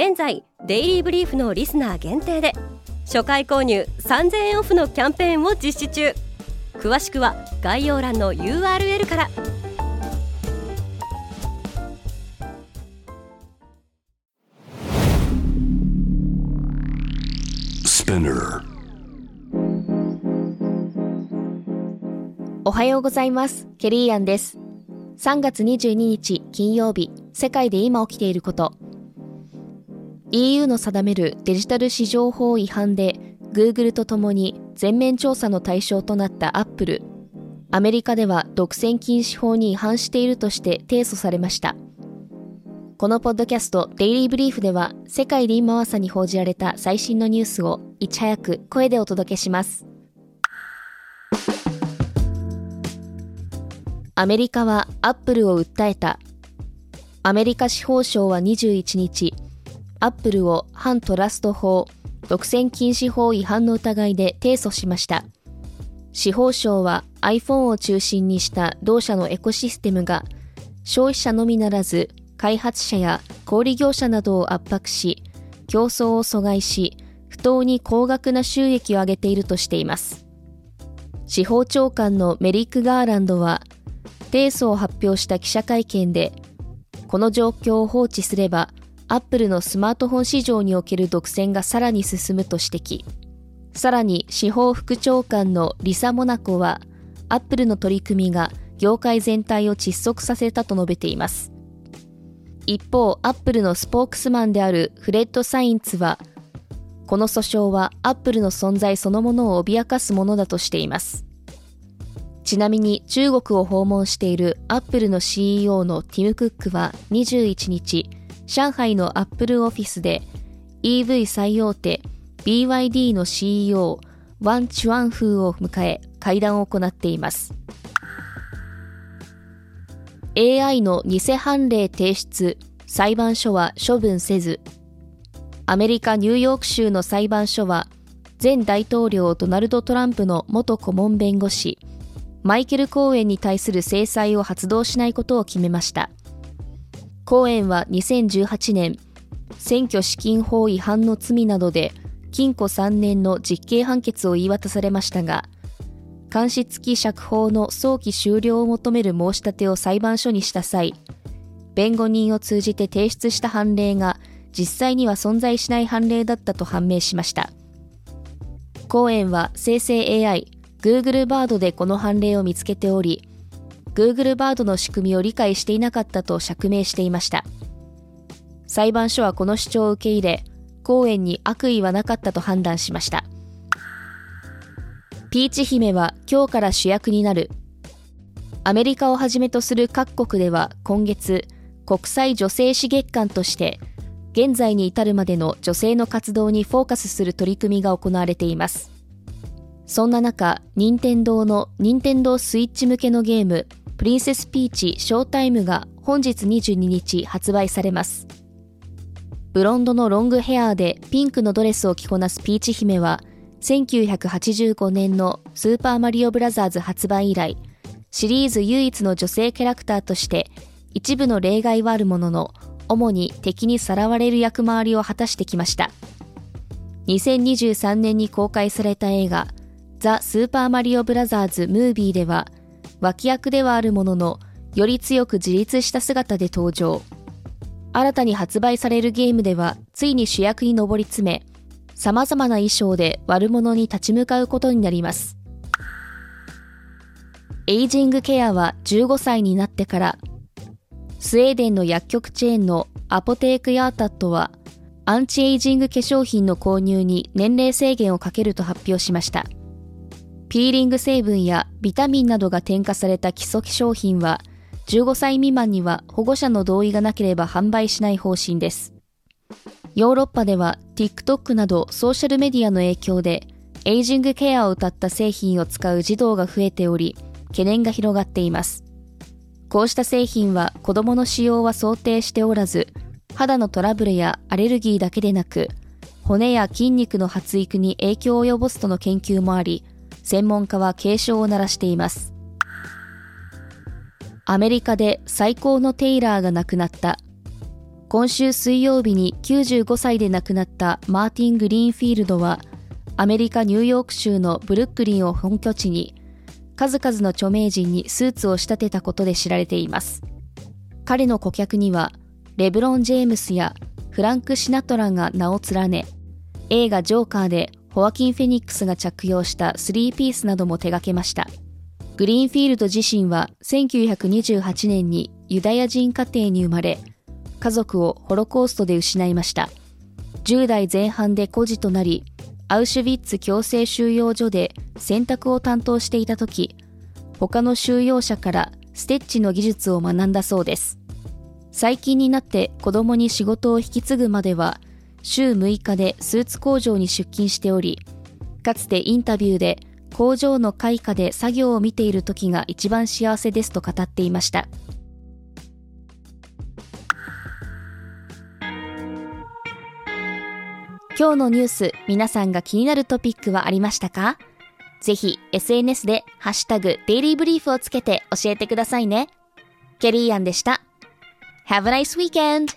現在デイリーブリーフのリスナー限定で初回購入3000円オフのキャンペーンを実施中。詳しくは概要欄の URL から。おはようございます。ケリーアンです。3月22日金曜日世界で今起きていること EU の定めるデジタル市場法違反で Google とともに全面調査の対象となったアップル。アメリカでは独占禁止法に違反しているとして提訴されました。このポッドキャストデイリーブリーフでは世界で今朝に報じられた最新のニュースをいち早く声でお届けします。アメリカはアップルを訴えた。アメリカ司法省は21日アップルを反トラスト法、独占禁止法違反の疑いで提訴しました。司法省は iPhone を中心にした同社のエコシステムが消費者のみならず開発者や小売業者などを圧迫し、競争を阻害し、不当に高額な収益を上げているとしています。司法長官のメリック・ガーランドは、提訴を発表した記者会見で、この状況を放置すればアップルのスマートフォン市場における独占がさらに進むと指摘。さらに司法副長官のリサ・モナコは、アップルの取り組みが業界全体を窒息させたと述べています。一方、アップルのスポークスマンであるフレッド・サインツは、この訴訟はアップルの存在そのものを脅かすものだとしています。ちなみに中国を訪問しているアップルの CEO のティム・クックは21日、上海のアップルオフィスで EV 最大手 BYD の CEO ワン・チュアンフーを迎え会談を行っています。AI の偽判例提出裁判所は処分せずアメリカ・ニューヨーク州の裁判所は前大統領ドナルド・トランプの元顧問弁護士マイケル・コーエンに対する制裁を発動しないことを決めました。コーエンは2018年、選挙資金法違反の罪などで禁錮3年の実刑判決を言い渡されましたが、監視付き釈放の早期終了を求める申し立てを裁判所にした際、弁護人を通じて提出した判例が実際には存在しない判例だったと判明しました。コーエンは生成 AI、Google バードでこの判例を見つけており、Google バードの仕組みを理解していなかったと釈明していました。裁判所はこの主張を受け入れ、公園に悪意はなかったと判断しました。ピーチ姫は今日から主役になる。アメリカをはじめとする各国では今月、国際女性史月間として、現在に至るまでの女性の活動にフォーカスする取り組みが行われています。そんな中、任天堂の任天堂スイッチ向けのゲーム、プリンセスピーチショータイムが本日22日発売されます。ブロンドのロングヘアーでピンクのドレスを着こなすピーチ姫は、1985年のスーパーマリオブラザーズ発売以来、シリーズ唯一の女性キャラクターとして、一部の例外はあるものの、主に敵にさらわれる役回りを果たしてきました。2023年に公開された映画、ザ・スーパーマリオブラザーズ・ムービーでは、脇役ではあるものの、より強く自立した姿で登場。新たに発売されるゲームでは、ついに主役に上り詰め、様々な衣装で悪者に立ち向かうことになります。エイジングケアは15歳になってから、スウェーデンの薬局チェーンのアポテークヤータットは、アンチエイジング化粧品の購入に年齢制限をかけると発表しました。ピーリング成分やビタミンなどが添加された基礎商品は、15歳未満には保護者の同意がなければ販売しない方針です。ヨーロッパでは TikTok などソーシャルメディアの影響でエイジングケアを謳った製品を使う児童が増えており懸念が広がっていますこうした製品は子供の使用は想定しておらず肌のトラブルやアレルギーだけでなく骨や筋肉の発育に影響を及ぼすとの研究もあり専門家は警鐘を鳴らしています。アメリカで最高のテイラーが亡くなった。今週水曜日に95歳で亡くなったマーティン・グリーンフィールドはアメリカ・ニューヨーク州のブルックリンを本拠地に数々の著名人にスーツを仕立てたことで知られています。彼の顧客にはレブロン・ジェームスやフランク・シナトラが名を連ね映画ジョーカーでホアキン・フェニックスが着用したスリーピースなども手掛けましたグリーンフィールド自身は1928年にユダヤ人家庭に生まれ、家族をホロコーストで失いました。10代前半で孤児となり、アウシュビッツ強制収容所で洗濯を担当していた時、他の収容者からステッチの技術を学んだそうです。最近になって子供に仕事を引き継ぐまでは、週6日でスーツ工場に出勤しており、かつてインタビューで工場の開花で作業を見ている時が一番幸せですと語っていました今日のニュース皆さんが気になるトピックはありましたか？ぜひ SNS でハッシュタグデイリーブリーフをつけて教えてくださいね。ケリーアンでした。Have a nice weekend!